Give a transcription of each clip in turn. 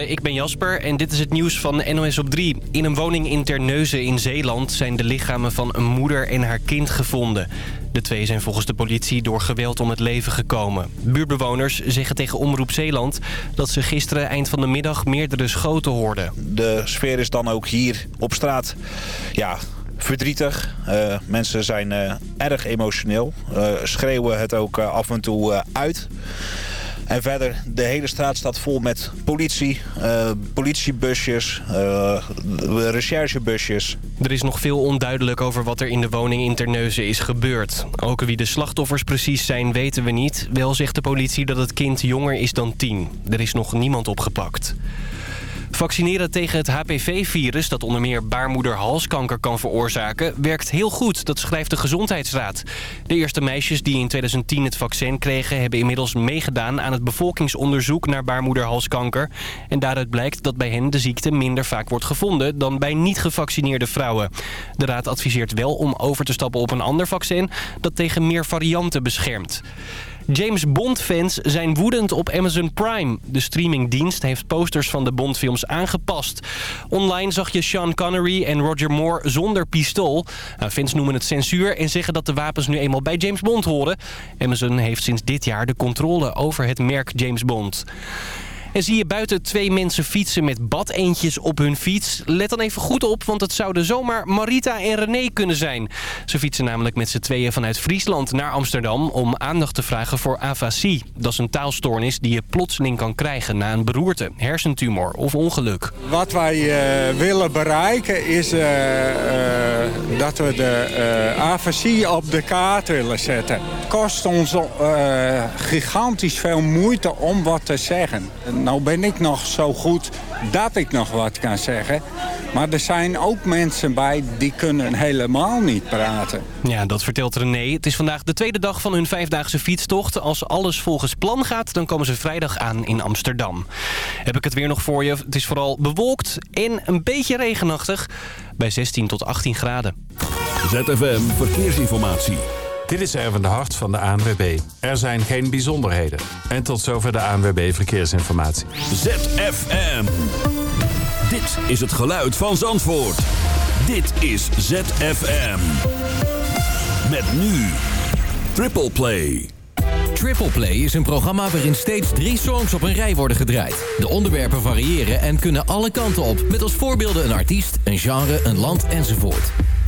Ik ben Jasper en dit is het nieuws van NOS op 3. In een woning in Terneuzen in Zeeland zijn de lichamen van een moeder en haar kind gevonden. De twee zijn volgens de politie door geweld om het leven gekomen. Buurbewoners zeggen tegen Omroep Zeeland dat ze gisteren eind van de middag meerdere schoten hoorden. De sfeer is dan ook hier op straat ja, verdrietig. Uh, mensen zijn uh, erg emotioneel. Uh, schreeuwen het ook af en toe uit. En verder, de hele straat staat vol met politie, uh, politiebusjes, uh, recherchebusjes. Er is nog veel onduidelijk over wat er in de woning in Terneuzen is gebeurd. Ook wie de slachtoffers precies zijn, weten we niet. Wel zegt de politie dat het kind jonger is dan tien. Er is nog niemand opgepakt. Vaccineren tegen het HPV-virus, dat onder meer baarmoederhalskanker kan veroorzaken, werkt heel goed, dat schrijft de Gezondheidsraad. De eerste meisjes die in 2010 het vaccin kregen, hebben inmiddels meegedaan aan het bevolkingsonderzoek naar baarmoederhalskanker. En daaruit blijkt dat bij hen de ziekte minder vaak wordt gevonden dan bij niet gevaccineerde vrouwen. De raad adviseert wel om over te stappen op een ander vaccin dat tegen meer varianten beschermt. James Bond-fans zijn woedend op Amazon Prime. De streamingdienst heeft posters van de Bond-films aangepast. Online zag je Sean Connery en Roger Moore zonder pistool. Nou, fans noemen het censuur en zeggen dat de wapens nu eenmaal bij James Bond horen. Amazon heeft sinds dit jaar de controle over het merk James Bond. En zie je buiten twee mensen fietsen met badeentjes op hun fiets? Let dan even goed op, want het zouden zomaar Marita en René kunnen zijn. Ze fietsen namelijk met z'n tweeën vanuit Friesland naar Amsterdam... om aandacht te vragen voor afasie. Dat is een taalstoornis die je plotseling kan krijgen na een beroerte, hersentumor of ongeluk. Wat wij uh, willen bereiken is uh, uh, dat we de afasie op de kaart willen zetten. Het kost ons gigantisch veel moeite om wat te zeggen nou ben ik nog zo goed dat ik nog wat kan zeggen. Maar er zijn ook mensen bij die kunnen helemaal niet praten. Ja, dat vertelt René. Het is vandaag de tweede dag van hun vijfdaagse fietstocht. Als alles volgens plan gaat, dan komen ze vrijdag aan in Amsterdam. Heb ik het weer nog voor je. Het is vooral bewolkt en een beetje regenachtig. Bij 16 tot 18 graden. ZFM Verkeersinformatie. Dit is Erwin de Hart van de ANWB. Er zijn geen bijzonderheden. En tot zover de ANWB Verkeersinformatie. ZFM. Dit is het geluid van Zandvoort. Dit is ZFM. Met nu Triple Play. Triple Play is een programma waarin steeds drie songs op een rij worden gedraaid. De onderwerpen variëren en kunnen alle kanten op... met als voorbeelden een artiest, een genre, een land enzovoort.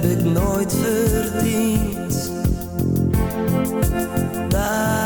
Heb ik nooit verdiend. Daar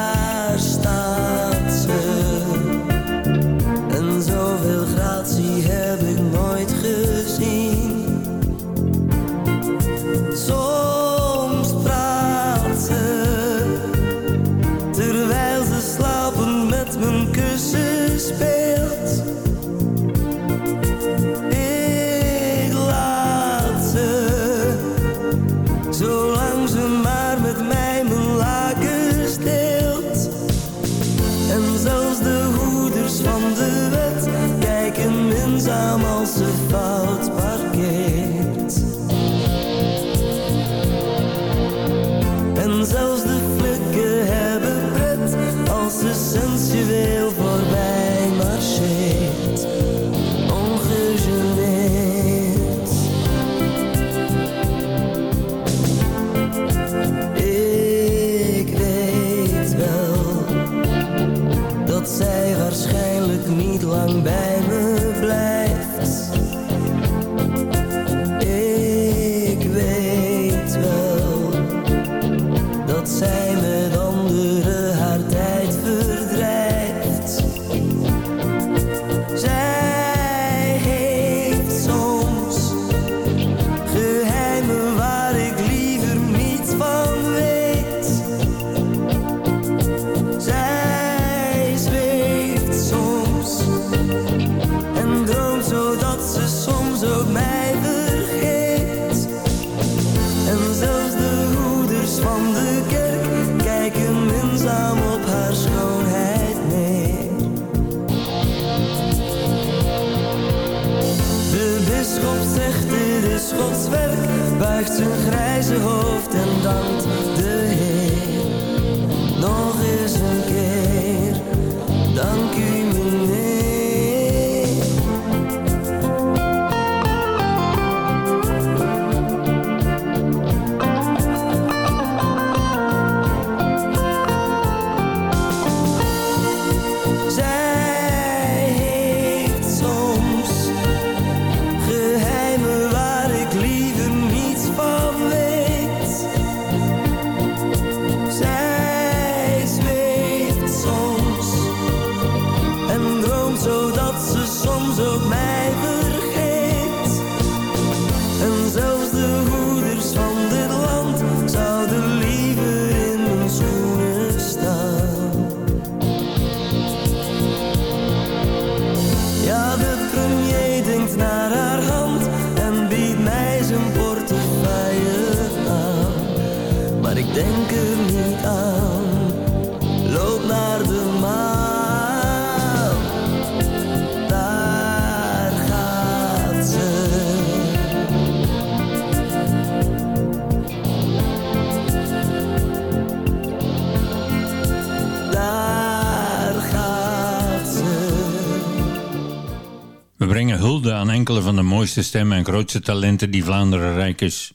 mooiste stemmen en grootste talenten die Vlaanderen rijk is.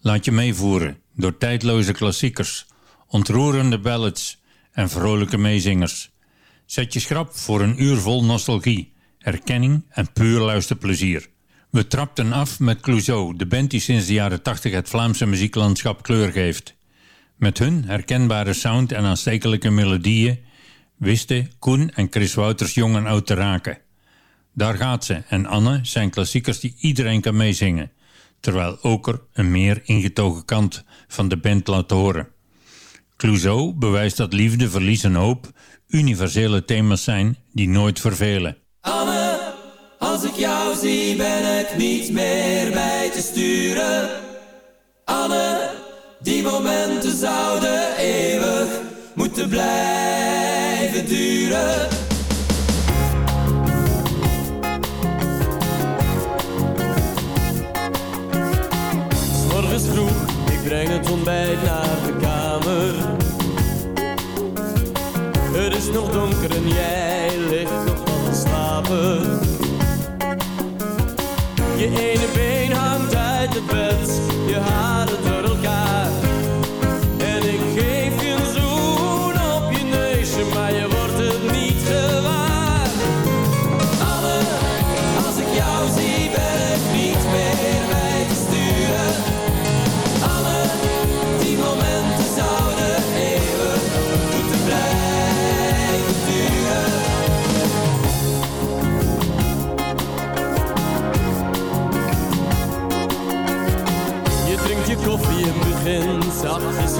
Laat je meevoeren door tijdloze klassiekers, ontroerende ballads en vrolijke meezingers. Zet je schrap voor een uur vol nostalgie, erkenning en puur luisterplezier. We trapten af met Clouseau, de band die sinds de jaren 80 het Vlaamse muzieklandschap kleur geeft. Met hun herkenbare sound en aanstekelijke melodieën wisten Koen en Chris Wouters jong en oud te raken. Daar gaat ze en Anne zijn klassiekers die iedereen kan meezingen, terwijl Oker een meer ingetogen kant van de band laat horen. Clouseau bewijst dat liefde, verlies en hoop universele thema's zijn die nooit vervelen. Anne, als ik jou zie ben ik niet meer bij te sturen. Anne, die momenten zouden eeuwig moeten blijven duren. Jij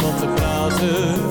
wat te praten.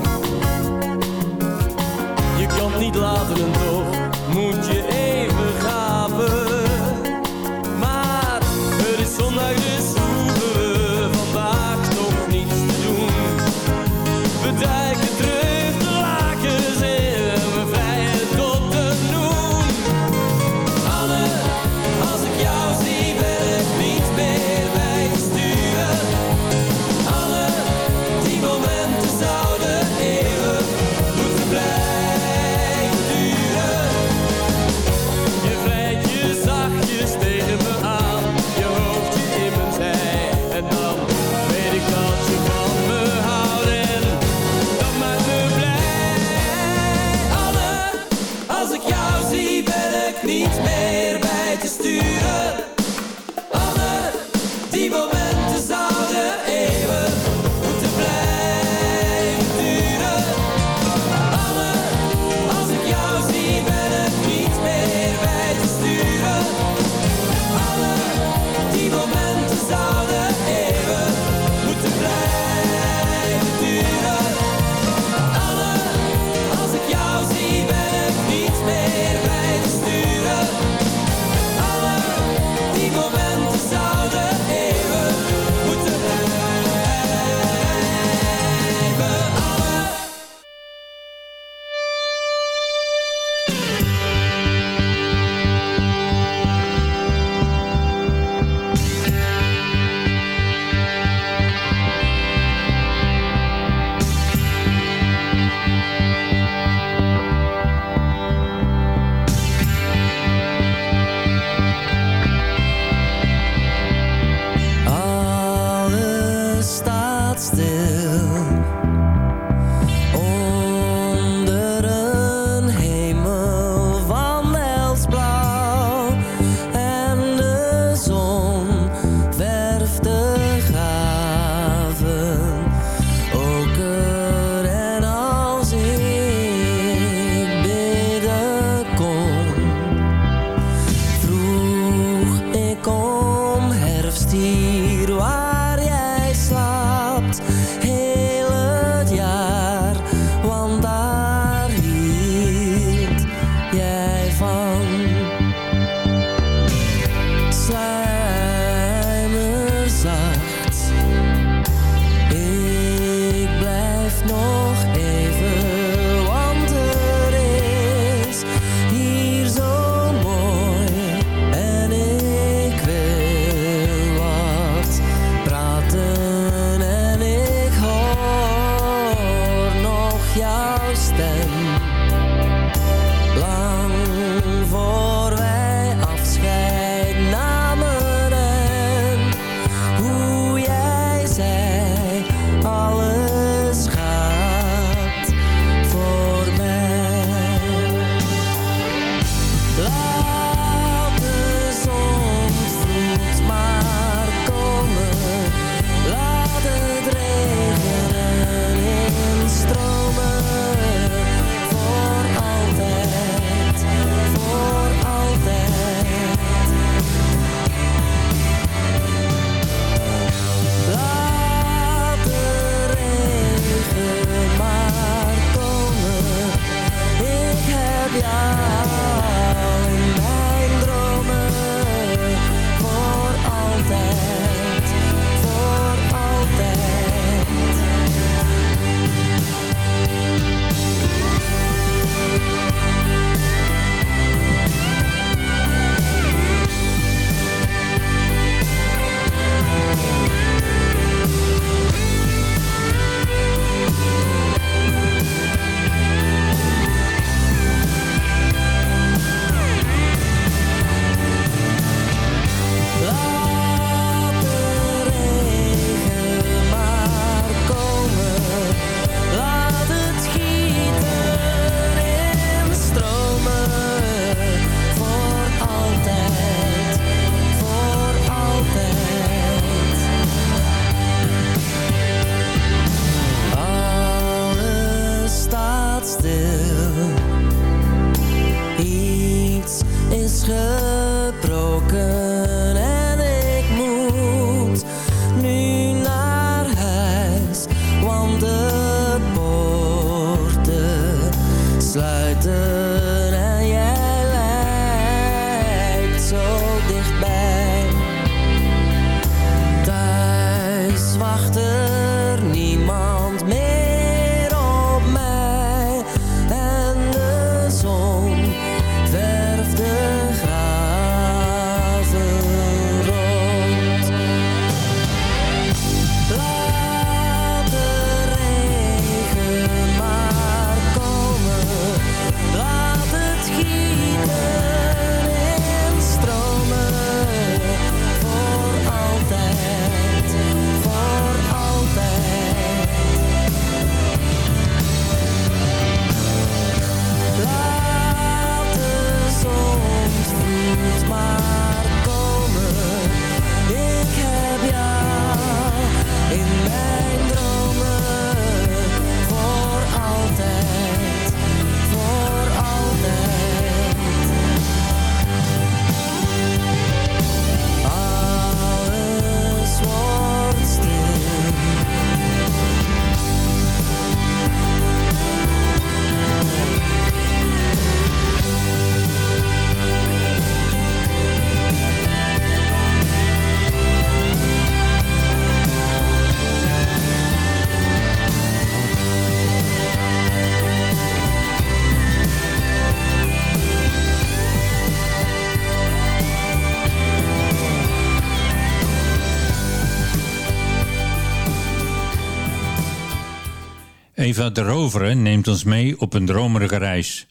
Eva de Rovere neemt ons mee op een dromerige reis.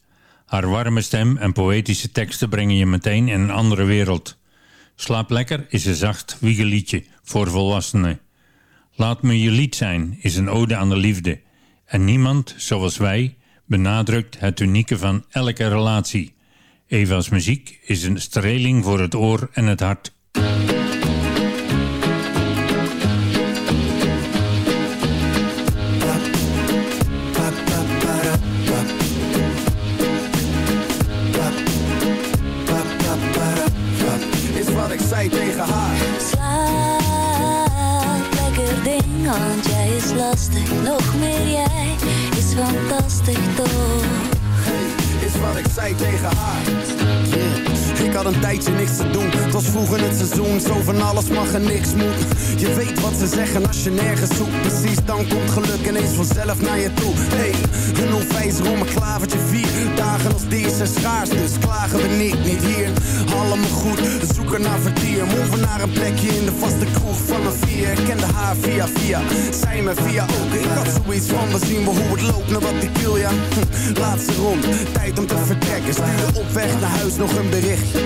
Haar warme stem en poëtische teksten brengen je meteen in een andere wereld. Slaap lekker is een zacht wiegeliedje voor volwassenen. Laat me je lied zijn is een ode aan de liefde. En niemand, zoals wij, benadrukt het unieke van elke relatie. Eva's muziek is een streling voor het oor en het hart. Nog meer jij is fantastisch toch? Hey, is wat ik zei tegen haar. Had een tijdje niks te doen. Het was vroeg in het seizoen, zo van alles mag en niks moet. Je weet wat ze zeggen als je nergens zoekt. Precies, dan komt geluk ineens vanzelf naar je toe. Hey, een onwijzer om een klavertje vier. Dagen als deze zijn schaars, dus klagen we niet, niet hier. Allemaal goed, zoeken naar vertier. Move naar een plekje in de vaste kroeg van een vier. Ik kende haar via via, zij me via ook. Ik had zoiets van, we zien we hoe het loopt, naar wat ik wil, ja. Hm, Laatste rond, tijd om te vertrekken. Stuur op weg naar huis nog een bericht.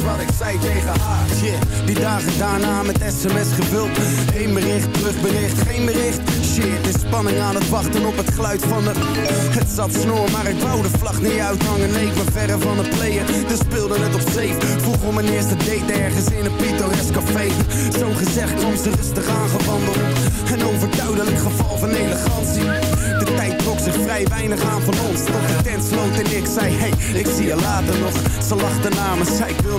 Wat ik zei tegen haar. Die dagen daarna met sms gevuld. Eén bericht, terugbericht, geen bericht. Shit, de spanning aan het wachten op het geluid van de... Het zat snor, maar ik wou de vlag niet uithangen. Nee, ik ben verre van het playen, dus speelde het op safe. Vroeg om mijn eerste date ergens in een pittoresk café. Zo gezegd kwam ze rustig aangewandeld. Een overduidelijk geval van elegantie. De tijd trok zich vrij weinig aan van ons. Tot de tent sloot en ik zei, hey, ik zie je later nog. Ze lachte na me, zei ik wil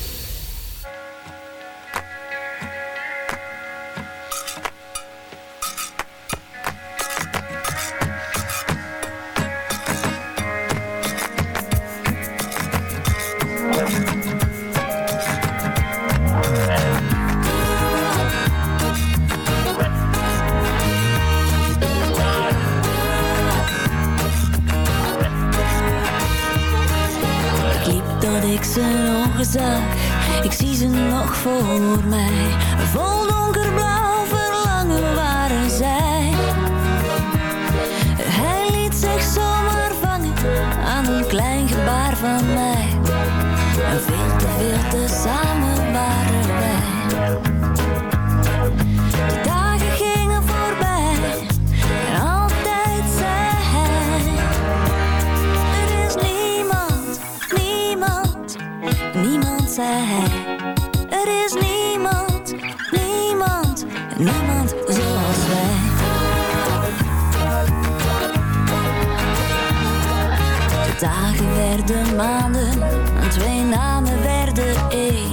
niemand zei Er is niemand, niemand, niemand zoals wij. De dagen werden maanden en twee namen werden één.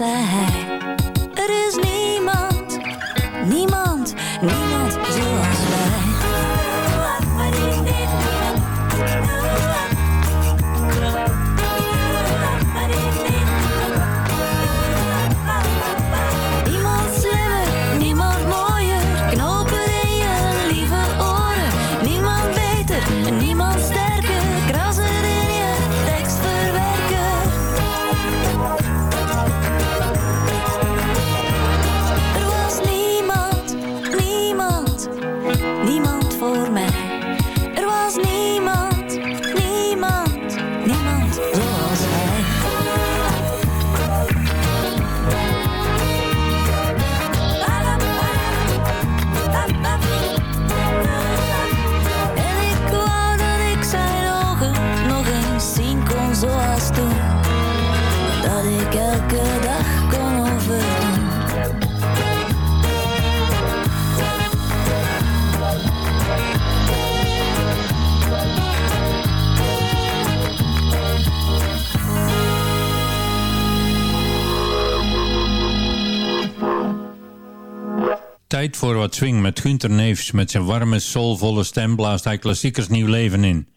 I had. Tijd voor wat swing met Gunther Neefs. Met zijn warme, soulvolle stem blaast hij klassiekers nieuw leven in.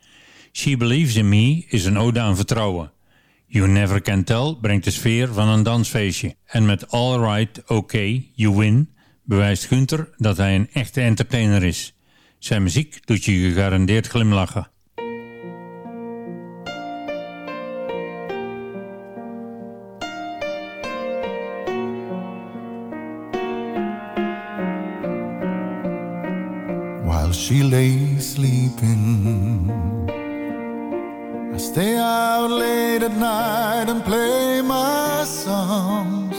She Believes in Me is een ode aan vertrouwen. You Never Can Tell brengt de sfeer van een dansfeestje. En met All Right, OK, You Win bewijst Gunther dat hij een echte entertainer is. Zijn muziek doet je gegarandeerd glimlachen. She lay sleeping. I stay out late at night and play my songs.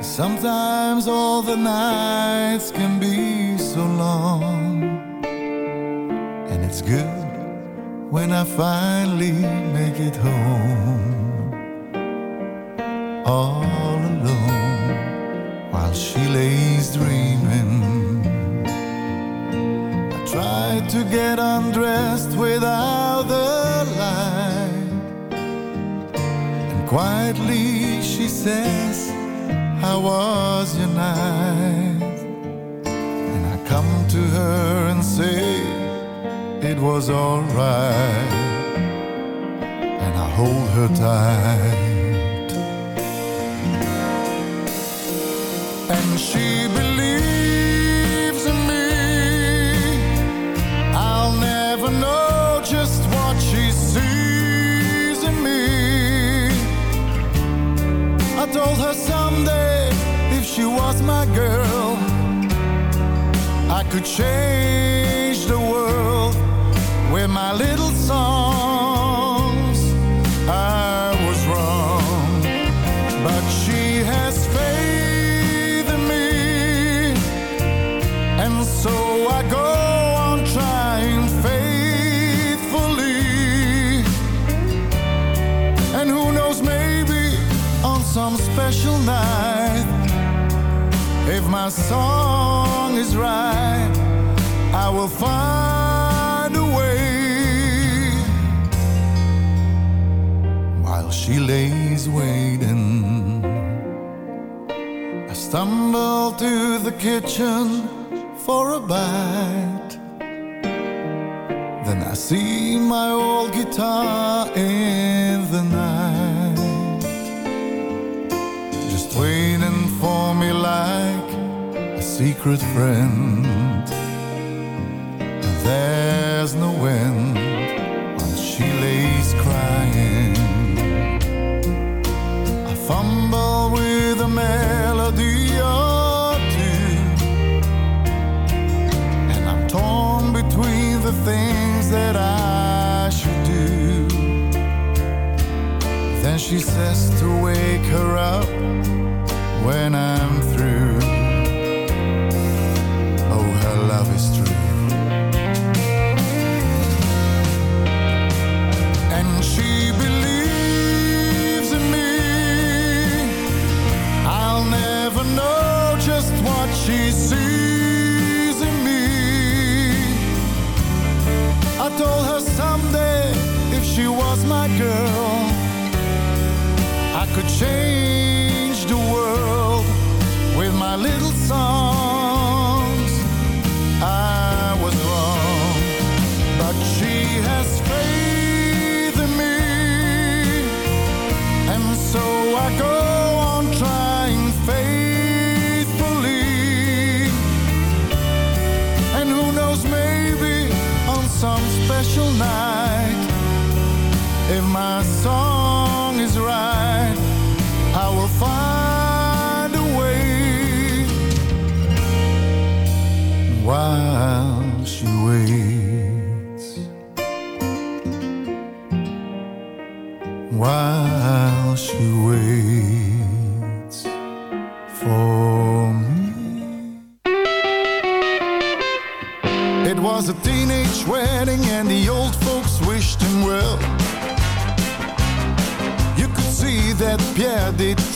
Sometimes all the nights can be so long, and it's good when I finally make it home. All alone while she lays dreaming. Tried to get undressed without the light. And quietly she says, How was your night? And I come to her and say, It was alright. And I hold her tight. And she believes I told her someday if she was my girl, I could change the world with my little songs. I special night, if my song is right, I will find a way. While she lays waiting, I stumble to the kitchen for a bite. Then I see my old guitar in waiting for me like a secret friend. And there's no end while she lays crying. I fumble with a melody or two. And I'm torn between the things that I should do. Then she says to wake her up when I'm through. Oh, her love is true. And she believes in me. I'll never know just what she sees in me. I told her someday if she was my girl, I could change the world with my little songs. I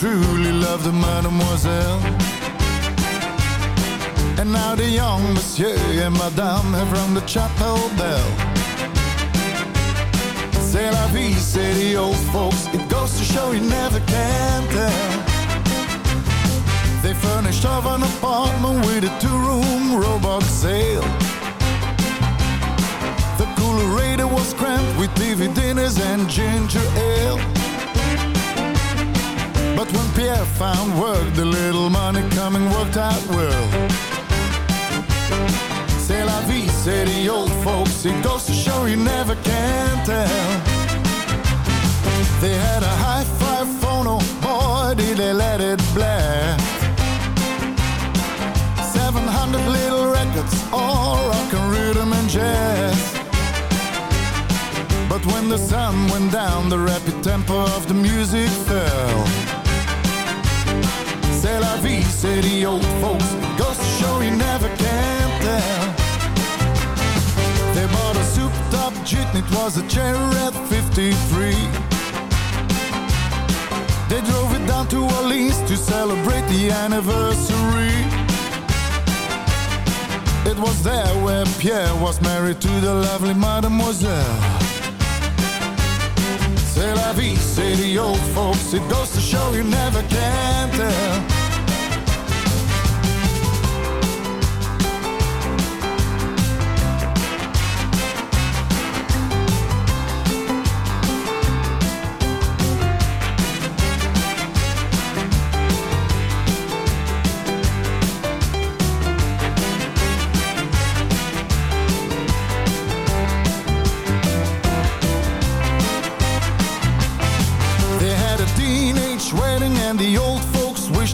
truly loved the mademoiselle. And now the young monsieur and madame have rung the chapel bell. C'est la vie, say the old folks. It goes to show you never can tell. They furnished off an apartment with a two-room robot sale. The coolerator was cramped with TV dinners and ginger ale. But when Pierre found work, the little money coming worked out well. C'est la vie, say the old folks. It goes to show you never can tell. They had a hi-fi phono, oh boy, did they let it blare. 700 little records, all rock and rhythm and jazz. But when the sun went down, the rapid tempo of the music fell. C'est la vie, say the old folks. Goes to show you never can tell. They bought a souped-up jitney, it was a Cherokee 53. They drove it down to Orleans to celebrate the anniversary. It was there where Pierre was married to the lovely mademoiselle. C'est la vie, say the old folks. It goes to show you never can tell.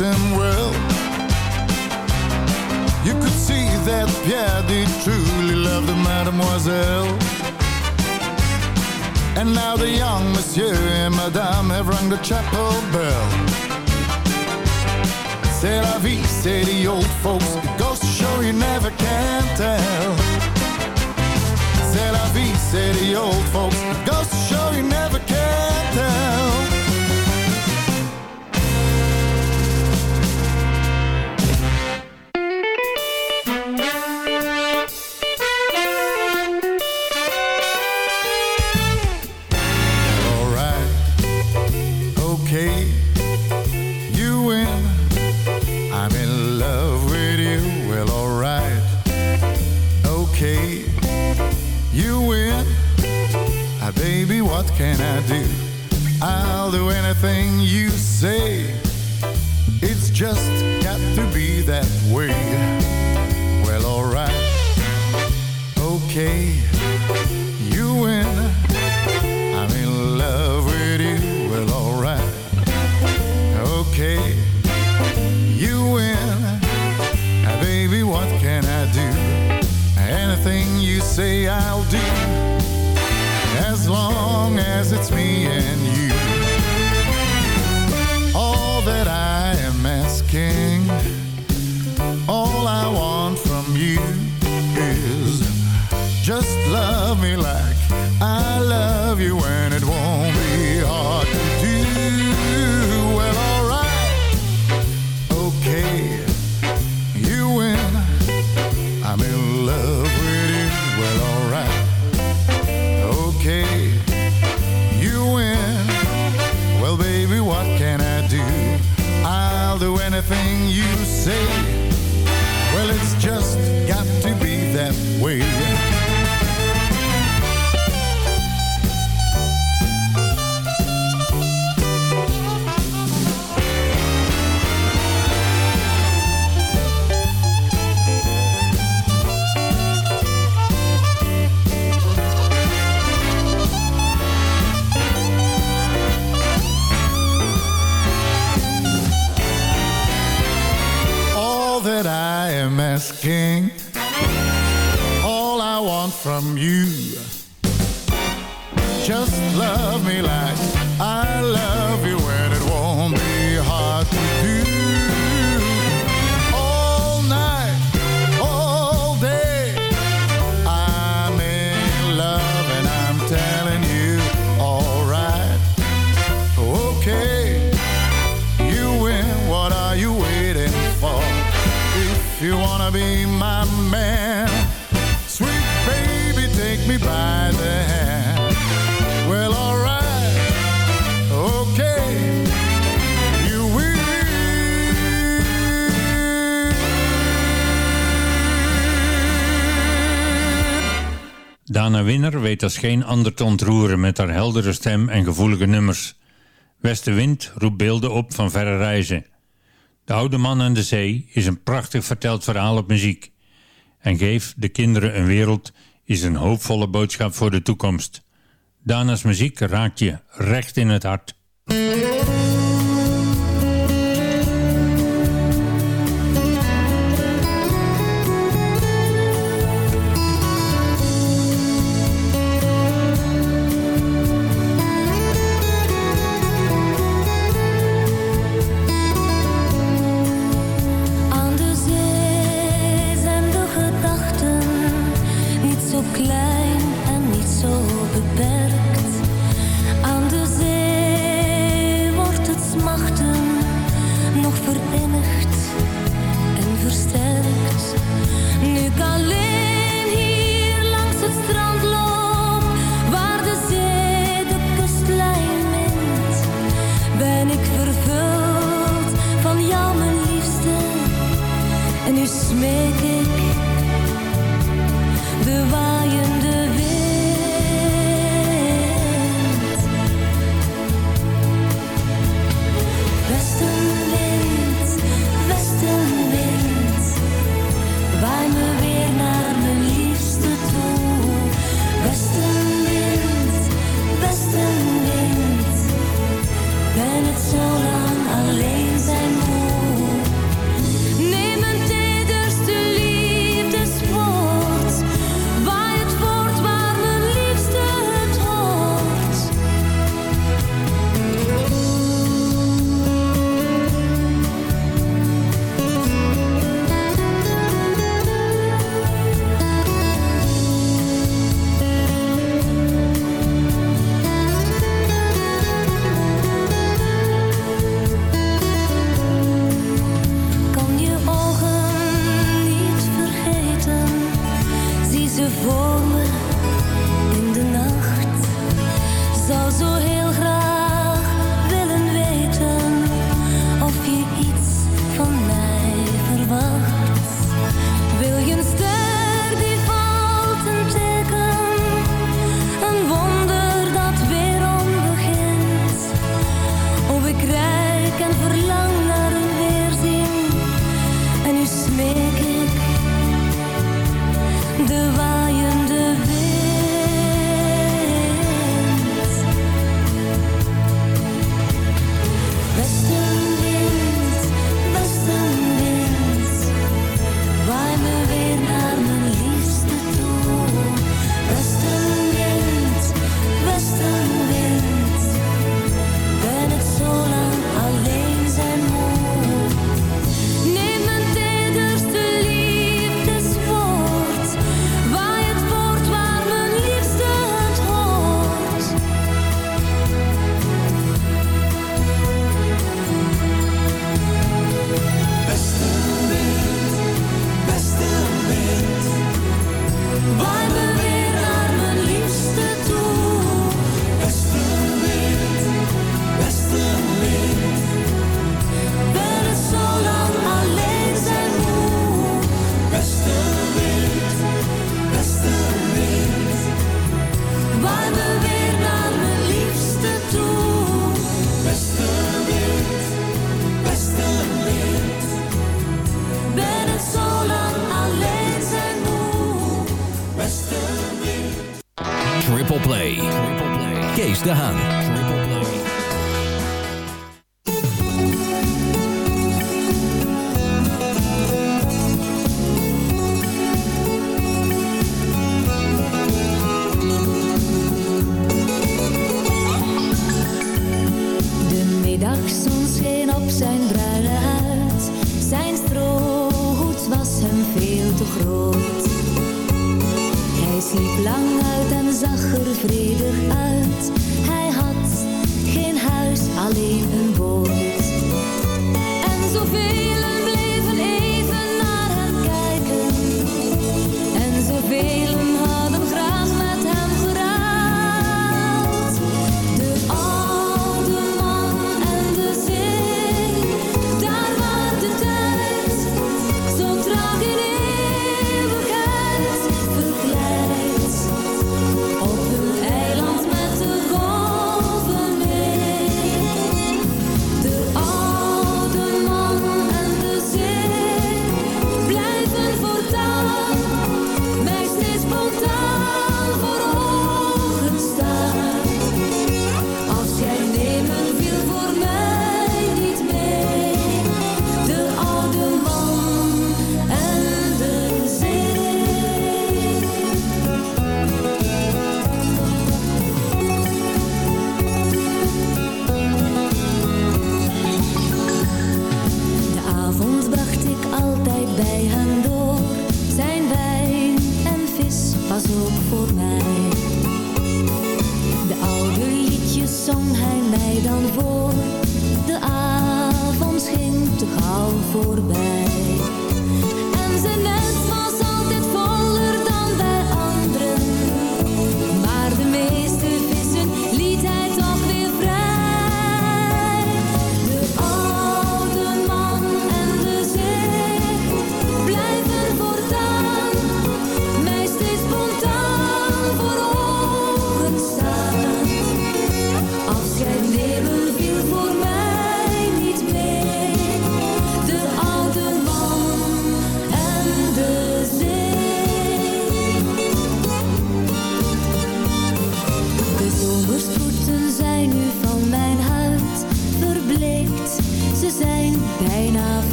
Him well. You could see that Pierre did truly love the mademoiselle. And now the young monsieur and madame have rung the chapel bell. C'est la vie, say the old folks. It goes to show you never can tell. C'est la vie, say the old folks. It goes to show you never can asking, all I want from you, just love me like I love you, Dana Winner weet als geen ander te ontroeren met haar heldere stem en gevoelige nummers. Westenwind roept beelden op van verre reizen. De oude man aan de zee is een prachtig verteld verhaal op muziek. En geef de kinderen een wereld is een hoopvolle boodschap voor de toekomst. Dana's muziek raakt je recht in het hart.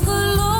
Nog gelooft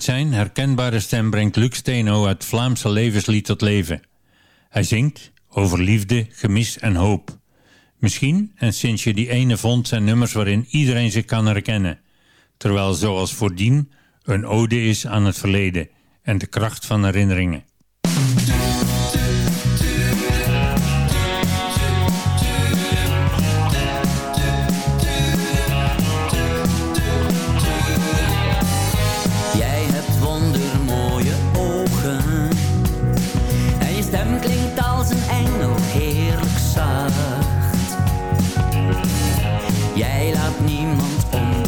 Met zijn herkenbare stem brengt Luc Steno het Vlaamse levenslied tot leven. Hij zingt over liefde, gemis en hoop. Misschien, en sinds je die ene vond, zijn nummers waarin iedereen zich kan herkennen. Terwijl zoals voordien een ode is aan het verleden en de kracht van herinneringen. Jij laat niemand om.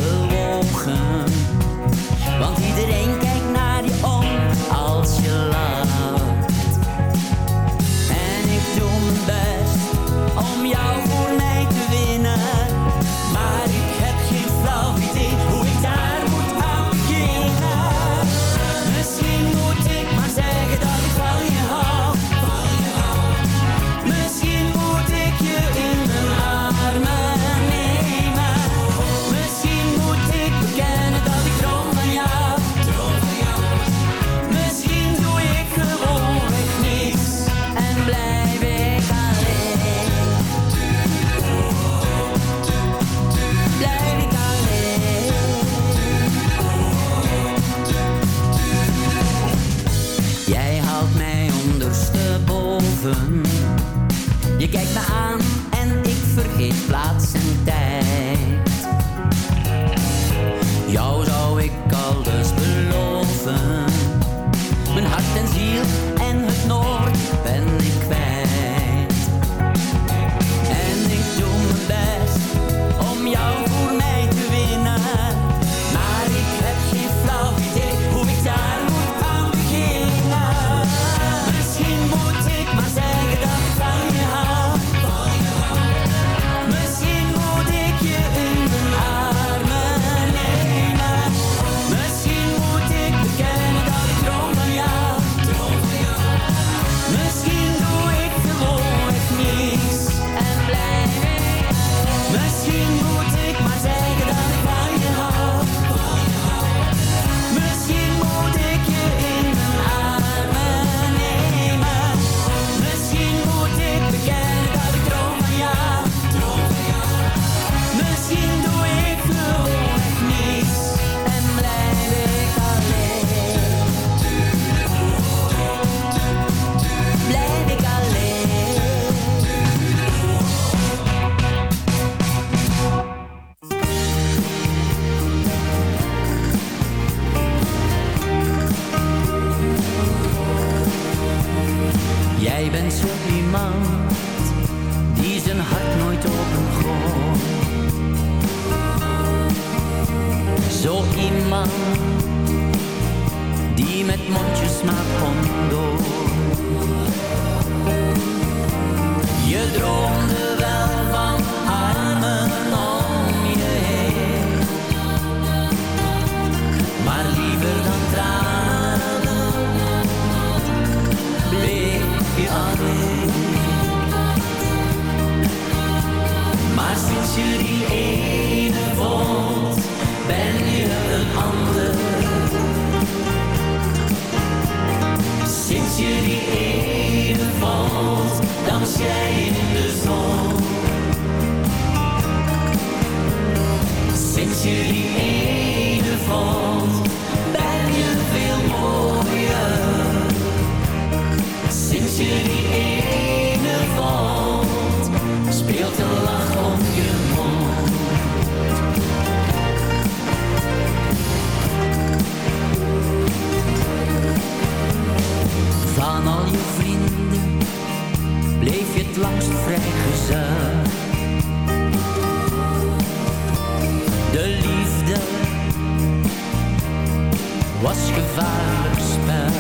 gevaarlijk spel.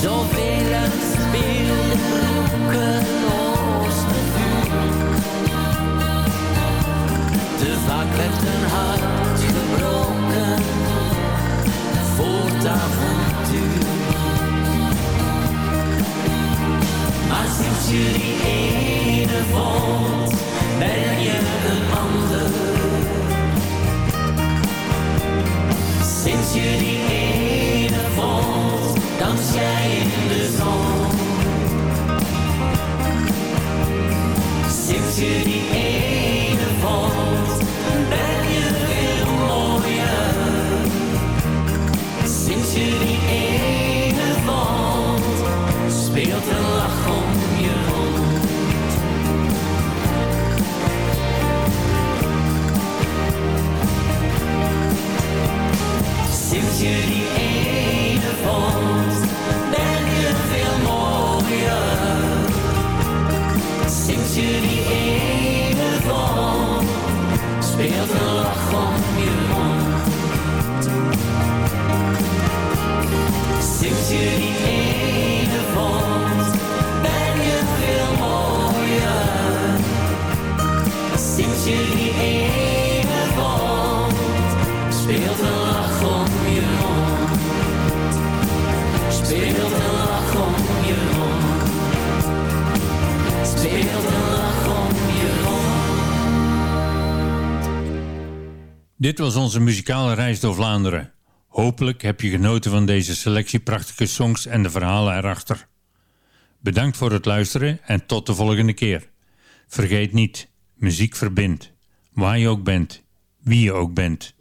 Zoveel speelde roekeloos natuurlijk. Te vaak werd een hart gebroken voor het avontuur. Maar sinds je die ene vond, ben je een ander. to the end. Sinds Dit was onze muzikale reis door Vlaanderen. Hopelijk heb je genoten van deze selectie prachtige songs en de verhalen erachter. Bedankt voor het luisteren en tot de volgende keer. Vergeet niet, muziek verbindt. Waar je ook bent, wie je ook bent.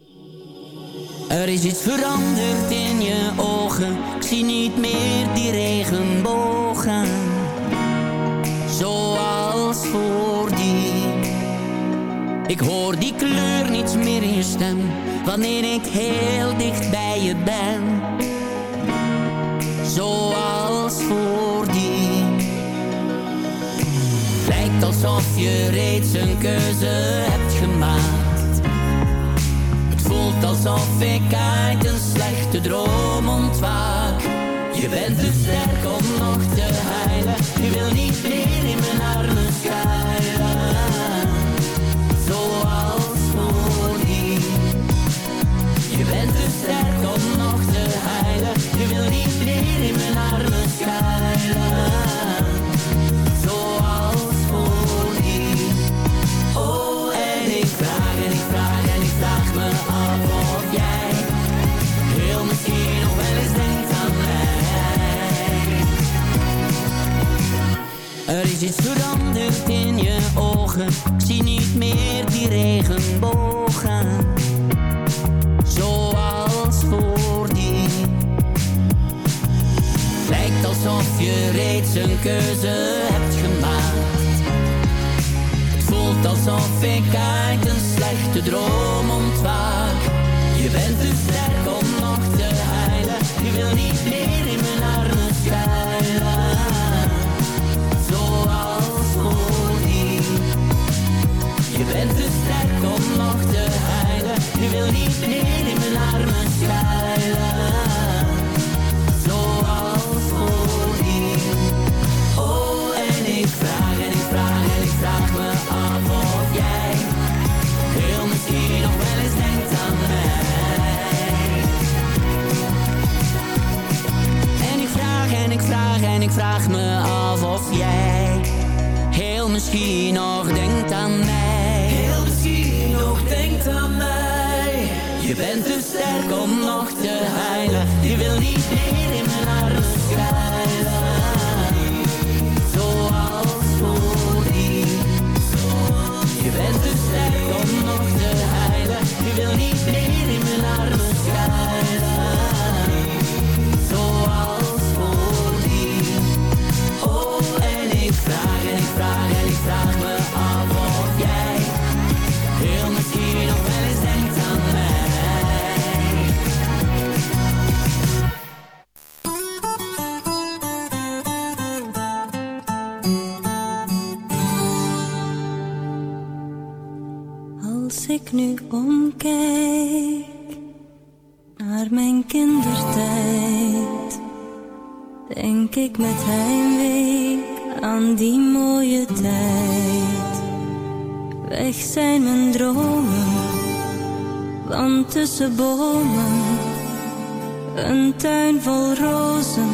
Er is iets veranderd in je ogen. Ik zie niet meer die regenbogen. Zoals voordien. Ik hoor die kleur niet meer in je stem. Wanneer ik heel dicht bij je ben. Zoals voordien. Lijkt alsof je reeds een keuze hebt gemaakt. Het voelt alsof ik uit een slechte droom ontwaak. Je bent te sterk om nog te heilen. Je wil niet meer in mijn armen schuilen. Meer in mijn armen schuilen. Zoals voordien. Oh, en ik vraag en ik vraag en ik vraag me af of jij heel misschien nog wel eens denkt aan mij. Er is iets veranderd in je ogen. Ik zie niet meer die regenbogen. Je reeds een keuze hebt gemaakt. Het voelt alsof ik uit een slechte droom ontwaak. Je bent te sterk om nog te heilen. Je wil niet meer in mijn armen schuilen. Zoals voordien. Je bent te sterk om nog te heilen. Je wil niet meer vraag me af of jij heel misschien nog denkt aan mij. Heel misschien nog denkt aan mij. Je bent te sterk om nog te heilen. Je wil niet meer in mijn armen schuilen. Zoals voordien. Je bent te sterk om nog te heilen. Je wil niet meer in mijn armen schuilen. Ik nu omkijk naar mijn kindertijd, denk ik met heimwee aan die mooie tijd. Weg zijn mijn dromen, want tussen bomen, een tuin vol rozen,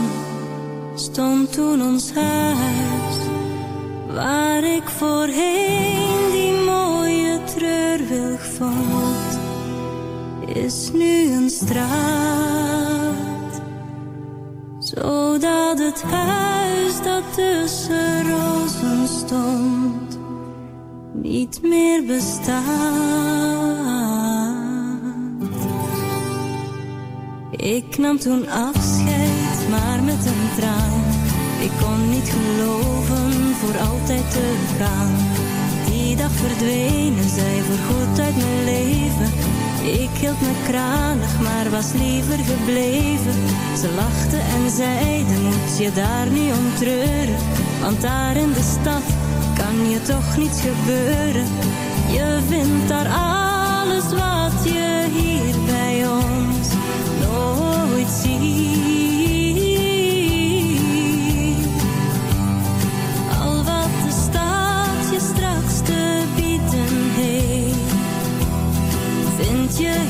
stond toen ons huis. Waar ik voorheen die mooie treurwilg is nu een straat. Zodat het huis dat tussen rozen stond, niet meer bestaat. Ik nam toen afscheid, maar met een traan. Ik kon niet geloven voor altijd te gaan. Die dag verdwenen zij voorgoed uit mijn leven. Ik hield me kranig, maar was liever gebleven. Ze lachten en zeiden, moet je daar nu om treuren? Want daar in de stad kan je toch niets gebeuren. Je vindt daar alles wat je hier bij ons nooit ziet.